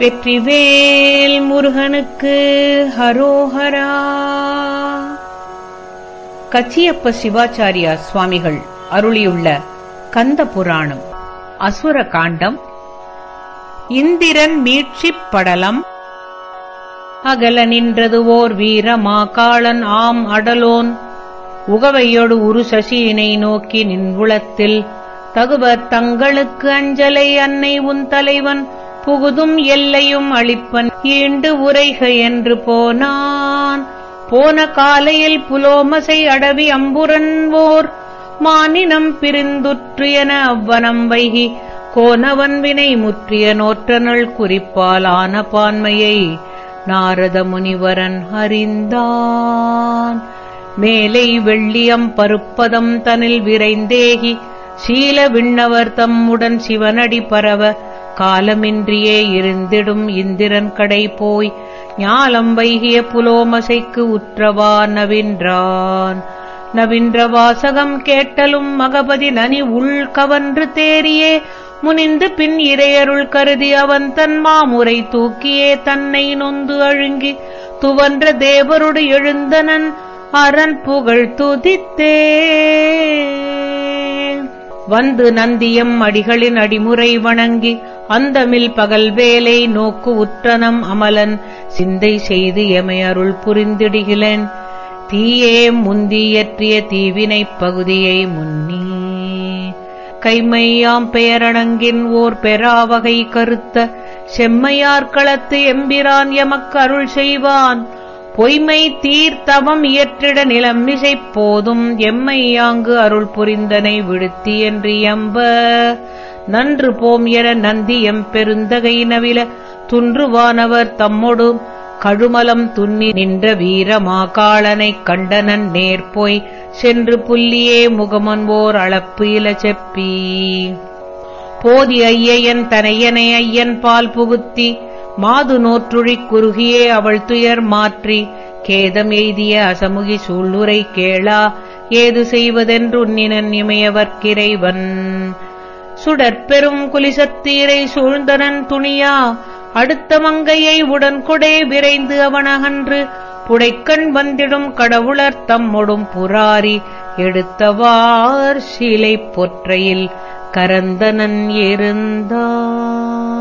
வெற்றிவேல் முருகனுக்கு ஹரோஹரா. கச்சியப்ப சிவாச்சாரியா சுவாமிகள் அருளியுள்ள கந்த புராணம் அசுர காண்டம் இந்திரன் மீட்சிப் படலம் அகல நின்றது ஓர் வீர மாகாளன் ஆம் அடலோன் உகவையோடு உரு சசியினை நோக்கி நின்குளத்தில் தகுவ தங்களுக்கு அஞ்சலை அன்னை உன் தலைவன் புகுதும் எல்லையும் அளிப்பன் ஈண்டு உரைக என்று போனான். போன காலையில் புலோமசை அடவி அம்புரன்வோர் மானினம் பிரிந்துற்று என அவ்வனம் வைகி. கோனவன் வினை முற்றிய நோற்றனள் குறிப்பால் ஆன பான்மையை நாரத முனிவரன் அறிந்தான். மேலை வெள்ளியம் பருப்பதம் தனில் விரைந்தேகி. சீல விண்ணவர் தம்முடன் சிவனடி பரவ காலமின்றியே இருந்திடும் இந்திரன் கடை போய் ஞாலம் வைகிய புலோமசைக்கு உற்றவா நவின்றான். நவின்ற வாசகம் கேட்டலும் மகபதி நனி உள் கவன்று தேரியே முனிந்து பின் இறையருள் கருதி அவன் தன் மாமுறை தூக்கியே தன்னை நொந்து அழுங்கி துவன்ற தேவருடு எழுந்தனன் அரண் புகழ் துதித்தே. வந்து நந்தியம் அடிகளின் அடிமுறை வணங்கி அந்தமில் பகல் வேலை நோக்கு உற்றனம் அமலன் சிந்தை செய்து எமை அருள் தீயே முந்தியற்றிய தீவினைப் பகுதியை முன்னி. கைமையாம் பெயரணங்கின் ஓர் பெறாவகை கருத்த செம்மையார்க்களத்து எம்பிரான் எமக்கு அருள் செய்வான். பொய்மை தீர்த்தவம் இயற்றிட நிலம்மிசை போதும் எம்மையாங்கு அருள் புரிந்தனை விடுத்தி என்று எம்ப. நன்று போம் என நந்தி எம் பெருந்தகை நவில துன்றுவானவர் தம்மொடு கழுமலம் துன்னி நின்ற வீரமா மாகாளனைக் கண்டனன் நேர்போய் சென்று புல்லியே முகமன்வோர் அளப்பு இல செப்பி. போதி ஐயன் தனையனை ஐயன் பால் புகுத்தி மாது நோற்றுழிக் குறுகியே அவள் துயர் மாற்றி கேதம் எய்திய அசமுகி சூளுரை கேளா ஏது செய்வதென்று உன்னினன் இமையவர்க்கிறைவன் சுடற்பெரும் குலிசத்தீரை சூழ்ந்தனன் துணியா அடுத்த மங்கையை உடன்கொடே விரைந்து அவனகன்று புடைக்கண் வந்திடும் கடவுளர் தம்மொடும் புராரி எடுத்தவார் சிலை பொற்றையில் கரந்தனன் இருந்தான்.